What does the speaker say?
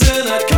listen, I